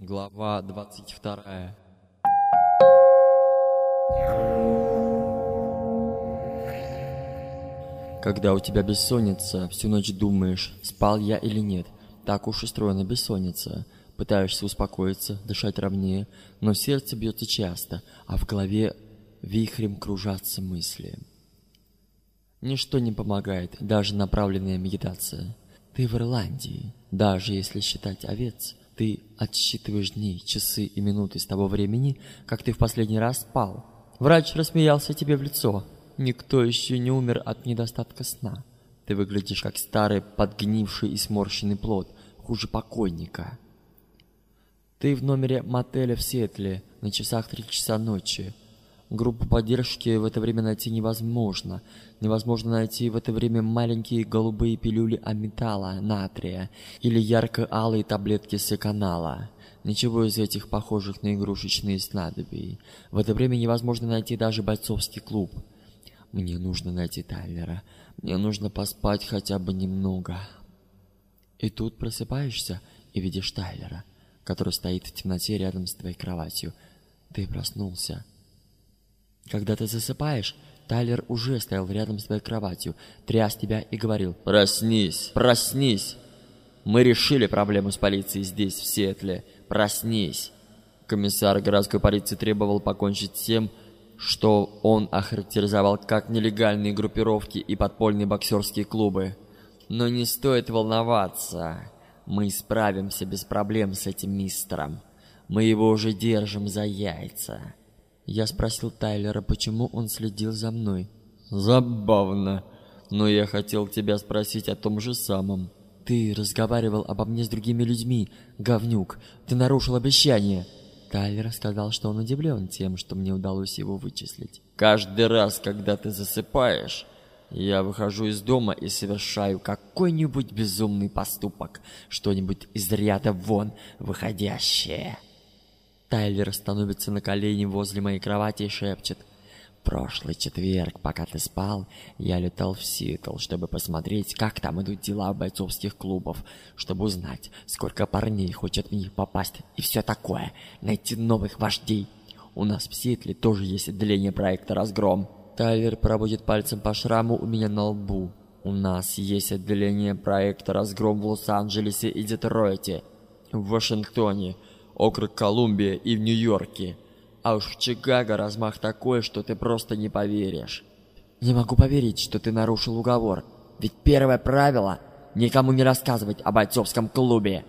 Глава 22 Когда у тебя бессонница, всю ночь думаешь, спал я или нет. Так уж устроена бессонница. Пытаешься успокоиться, дышать ровнее, но сердце бьется часто, а в голове вихрем кружатся мысли. Ничто не помогает, даже направленная медитация. Ты в Ирландии, даже если считать овец. Ты отсчитываешь дни, часы и минуты с того времени, как ты в последний раз спал. Врач рассмеялся тебе в лицо. Никто еще не умер от недостатка сна. Ты выглядишь как старый, подгнивший и сморщенный плод, хуже покойника. Ты в номере мотеля в Сиэтле, на часах три часа ночи. Группу поддержки в это время найти невозможно. Невозможно найти в это время маленькие голубые пилюли аметала, натрия или ярко-алые таблетки секанала. Ничего из этих похожих на игрушечные снадобий. В это время невозможно найти даже бойцовский клуб. Мне нужно найти Тайлера. Мне нужно поспать хотя бы немного. И тут просыпаешься и видишь Тайлера, который стоит в темноте рядом с твоей кроватью. Ты проснулся. Когда ты засыпаешь, Тайлер уже стоял рядом с твоей кроватью, тряс тебя и говорил «Проснись! Проснись! Мы решили проблему с полицией здесь, в Сиэтле. Проснись!» Комиссар городской полиции требовал покончить с тем, что он охарактеризовал как нелегальные группировки и подпольные боксерские клубы. Но не стоит волноваться. Мы справимся без проблем с этим мистером. Мы его уже держим за яйца. Я спросил Тайлера, почему он следил за мной. Забавно. Но я хотел тебя спросить о том же самом. Ты разговаривал обо мне с другими людьми, говнюк. Ты нарушил обещание. Тайлер сказал, что он удивлен тем, что мне удалось его вычислить. Каждый раз, когда ты засыпаешь, я выхожу из дома и совершаю какой-нибудь безумный поступок, что-нибудь из ряда вон выходящее. Тайлер становится на колени возле моей кровати и шепчет. «Прошлый четверг, пока ты спал, я летал в Сиэтл, чтобы посмотреть, как там идут дела бойцовских клубов, чтобы узнать, сколько парней хочет в них попасть и все такое, найти новых вождей. У нас в Сиэтле тоже есть отделение проекта «Разгром». Тайлер проводит пальцем по шраму у меня на лбу. У нас есть отделение проекта «Разгром» в Лос-Анджелесе и Детройте, в Вашингтоне, округ Колумбия и в Нью-Йорке. А уж в Чикаго размах такой, что ты просто не поверишь. Не могу поверить, что ты нарушил уговор. Ведь первое правило — никому не рассказывать о бойцовском клубе.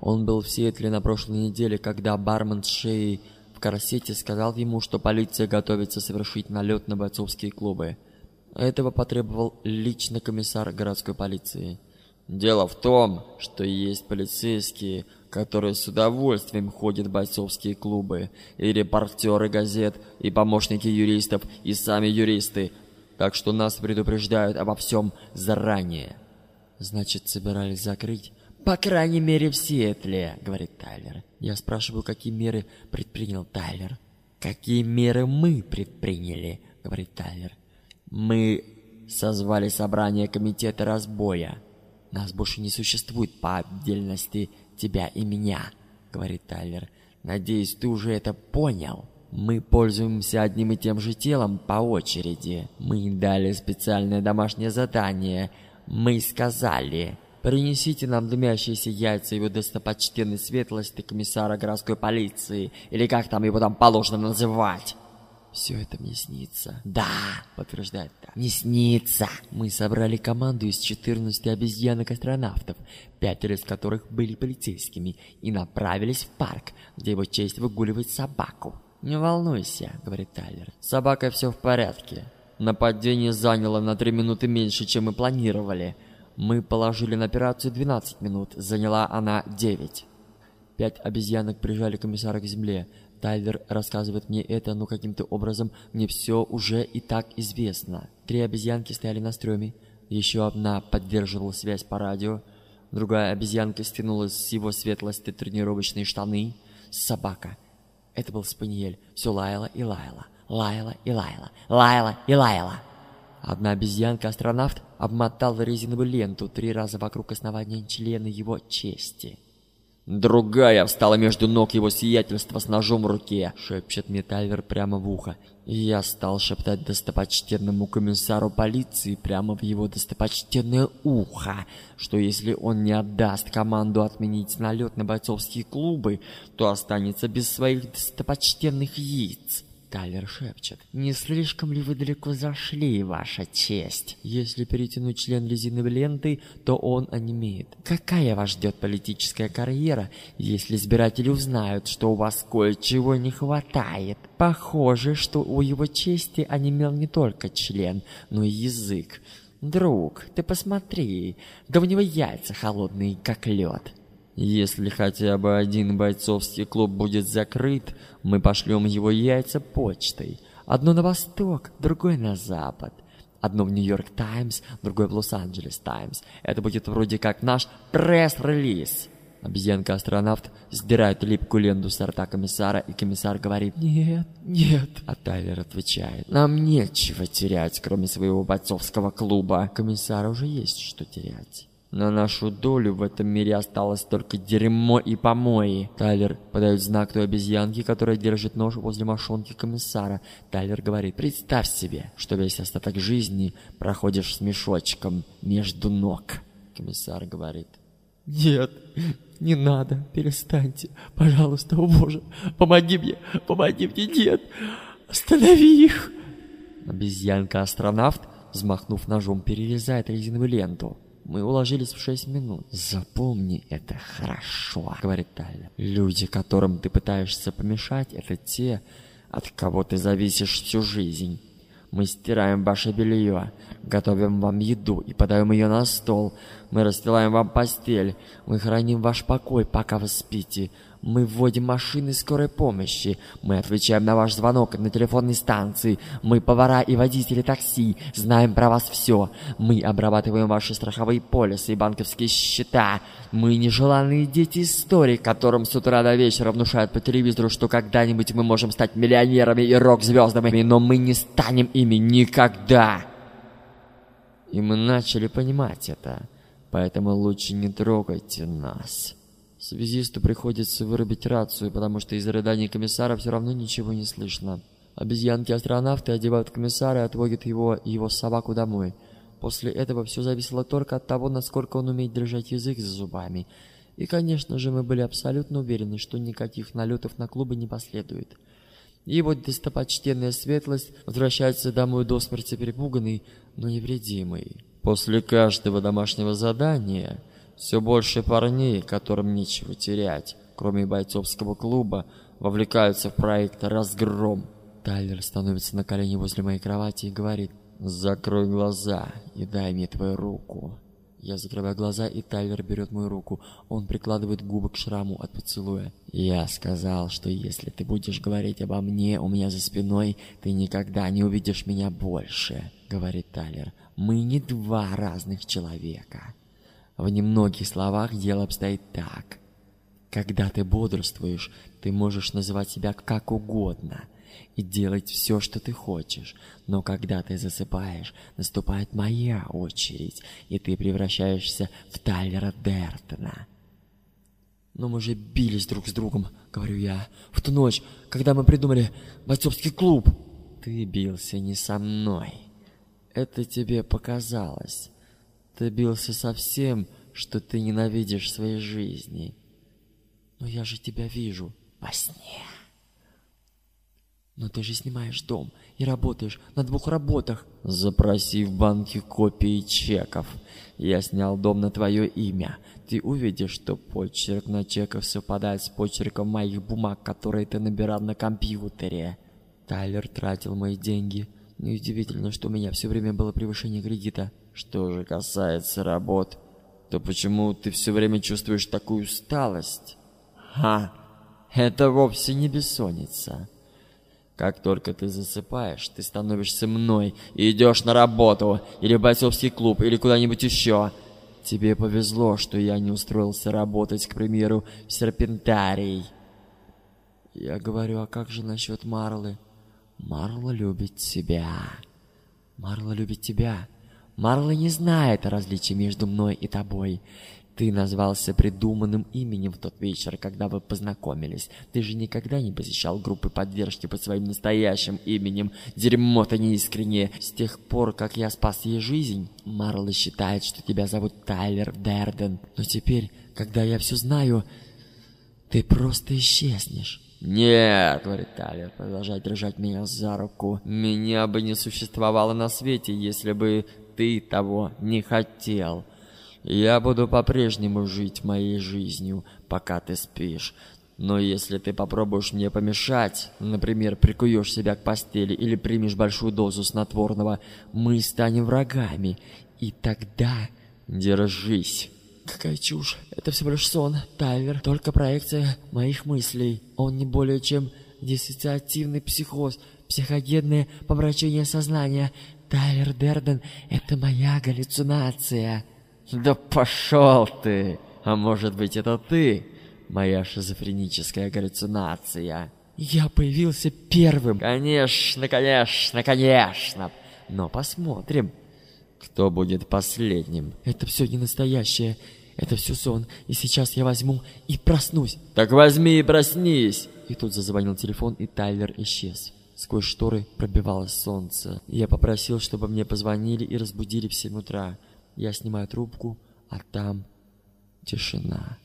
Он был в Сиэтле на прошлой неделе, когда бармен с шеей в корсете сказал ему, что полиция готовится совершить налет на бойцовские клубы. Этого потребовал лично комиссар городской полиции. Дело в том, что есть полицейские, которые с удовольствием ходят в бойцовские клубы, и репортеры газет, и помощники юристов, и сами юристы. Так что нас предупреждают обо всем заранее. Значит, собирались закрыть? По крайней мере, в Сиэтле, говорит Тайлер. Я спрашиваю, какие меры предпринял Тайлер. Какие меры мы предприняли, говорит Тайлер. Мы созвали собрание комитета разбоя. Нас больше не существует по отдельности тебя и меня», — говорит Тайлер. «Надеюсь, ты уже это понял. Мы пользуемся одним и тем же телом по очереди. Мы дали специальное домашнее задание. Мы сказали, принесите нам дымящиеся яйца его достопочтенной светлости комиссара городской полиции, или как там его там положено называть». Все это мне снится. Да, подтверждает да. Не снится. Мы собрали команду из 14 обезьянок-астронавтов, пятеро из которых были полицейскими, и направились в парк, где его честь выгуливает собаку. «Не волнуйся», — говорит Тайлер. «С собакой все в порядке. Нападение заняло на три минуты меньше, чем мы планировали. Мы положили на операцию 12 минут, заняла она 9». Пять обезьянок прижали комиссара к земле. Тайлер рассказывает мне это, но каким-то образом мне все уже и так известно. Три обезьянки стояли на стреме, еще одна поддерживала связь по радио, другая обезьянка стянула с его светлости тренировочные штаны. Собака. Это был Спаниель. Все лаяла и лаяла, лаяла и лаяла, лаяла и лаяла. Одна обезьянка-астронавт обмотала резиновую ленту три раза вокруг основания члена его чести. Другая встала между ног его сиятельства с ножом в руке, шепчет мне Тайлер прямо в ухо. Я стал шептать достопочтенному комиссару полиции прямо в его достопочтенное ухо, что если он не отдаст команду отменить налет на бойцовские клубы, то останется без своих достопочтенных яиц. Тайлер шепчет. «Не слишком ли вы далеко зашли, ваша честь? Если перетянуть член резиновой лентой, то он онемеет. Какая вас ждет политическая карьера, если избиратели узнают, что у вас кое-чего не хватает? Похоже, что у его чести онемел не только член, но и язык. Друг, ты посмотри, да у него яйца холодные, как лед». Если хотя бы один бойцовский клуб будет закрыт, мы пошлем его яйца почтой. Одно на восток, другое на запад. Одно в Нью-Йорк Таймс, другое в Лос-Анджелес Таймс. Это будет вроде как наш пресс-релиз. Обезьянка-астронавт сдирает липкую ленту с рта комиссара, и комиссар говорит «Нет, нет». А Тайлер отвечает «Нам нечего терять, кроме своего бойцовского клуба». Комиссару уже есть что терять. На нашу долю в этом мире осталось только дерьмо и помои. Тайлер подает знак той обезьянке, которая держит нож возле мошонки комиссара. Тайлер говорит, представь себе, что весь остаток жизни проходишь с мешочком между ног. Комиссар говорит, нет, не надо, перестаньте, пожалуйста, о боже, помоги мне, помоги мне, нет, останови их. Обезьянка-астронавт, взмахнув ножом, перерезает резиновую ленту. Мы уложились в шесть минут. Запомни это хорошо, говорит Тайлер. Люди, которым ты пытаешься помешать, это те, от кого ты зависишь всю жизнь. Мы стираем ваше белье, готовим вам еду и подаем ее на стол. Мы расстилаем вам постель. Мы храним ваш покой, пока вы спите. Мы вводим машины скорой помощи. Мы отвечаем на ваш звонок на телефонной станции. Мы повара и водители такси. Знаем про вас все. Мы обрабатываем ваши страховые полисы и банковские счета. Мы нежеланные дети истории, которым с утра до вечера внушают по телевизору, что когда-нибудь мы можем стать миллионерами и рок-звездами, но мы не станем ими никогда. И мы начали понимать это. Поэтому лучше не трогайте нас. Связисту приходится вырубить рацию, потому что из рыданий комиссара все равно ничего не слышно. Обезьянки-астронавты одевают комиссара и отводят его и его собаку домой. После этого все зависело только от того, насколько он умеет держать язык за зубами. И, конечно же, мы были абсолютно уверены, что никаких налетов на клубы не последует. И вот достопочтенная светлость возвращается домой до смерти перепуганный, но невредимый. После каждого домашнего задания все больше парней, которым нечего терять, кроме бойцовского клуба, вовлекаются в проект «Разгром». Тайлер становится на колени возле моей кровати и говорит «Закрой глаза и дай мне твою руку». Я закрываю глаза, и Тайлер берет мою руку. Он прикладывает губы к шраму от поцелуя. «Я сказал, что если ты будешь говорить обо мне у меня за спиной, ты никогда не увидишь меня больше», — говорит Тайлер. «Мы не два разных человека». В немногих словах дело обстоит так. Когда ты бодрствуешь, ты можешь называть себя как угодно и делать все, что ты хочешь. Но когда ты засыпаешь, наступает моя очередь, и ты превращаешься в Тайлера Дертона. Но мы же бились друг с другом, говорю я, в ту ночь, когда мы придумали бойцовский клуб. Ты бился не со мной. Это тебе показалось. Ты бился со всем, что ты ненавидишь своей жизни. Но я же тебя вижу во сне. Но ты же снимаешь дом и работаешь на двух работах. Запроси в банке копии чеков. Я снял дом на твое имя. Ты увидишь, что почерк на чеках совпадает с почерком моих бумаг, которые ты набирал на компьютере. Тайлер тратил мои деньги. Неудивительно, что у меня все время было превышение кредита. Что же касается работ, то почему ты все время чувствуешь такую усталость? Ха, это вовсе не бессонница. Как только ты засыпаешь, ты становишься мной и идешь на работу, или в бойцовский клуб, или куда-нибудь еще. Тебе повезло, что я не устроился работать, к примеру, в серпентарий. Я говорю, а как же насчет Марлы? Марла любит тебя. Марла любит тебя. Марла не знает о различии между мной и тобой. Ты назвался придуманным именем в тот вечер, когда вы познакомились. Ты же никогда не посещал группы поддержки под своим настоящим именем. Дерьмо-то неискреннее. С тех пор, как я спас ей жизнь, Марла считает, что тебя зовут Тайлер Дерден. Но теперь, когда я все знаю, ты просто исчезнешь. «Нет», — говорит Тайлер, продолжай держать меня за руку. «Меня бы не существовало на свете, если бы ты того не хотел». Я буду по-прежнему жить моей жизнью, пока ты спишь. Но если ты попробуешь мне помешать, например, прикуешь себя к постели или примешь большую дозу снотворного, мы станем врагами. И тогда держись. Какая чушь. Это всего лишь сон, Тайлер. Только проекция моих мыслей. Он не более чем диссоциативный психоз, психогенное помрачение сознания. Тайлер Дерден — это моя галлюцинация. Да пошел ты! А может быть это ты, моя шизофреническая галлюцинация? Я появился первым. Конечно, конечно, конечно. Но посмотрим, кто будет последним. Это все не настоящее. Это все сон. И сейчас я возьму и проснусь. Так возьми и проснись. И тут зазвонил телефон, и Тайлер исчез. Сквозь шторы пробивалось солнце. Я попросил, чтобы мне позвонили и разбудили в 7 утра. Я снимаю трубку, а там тишина.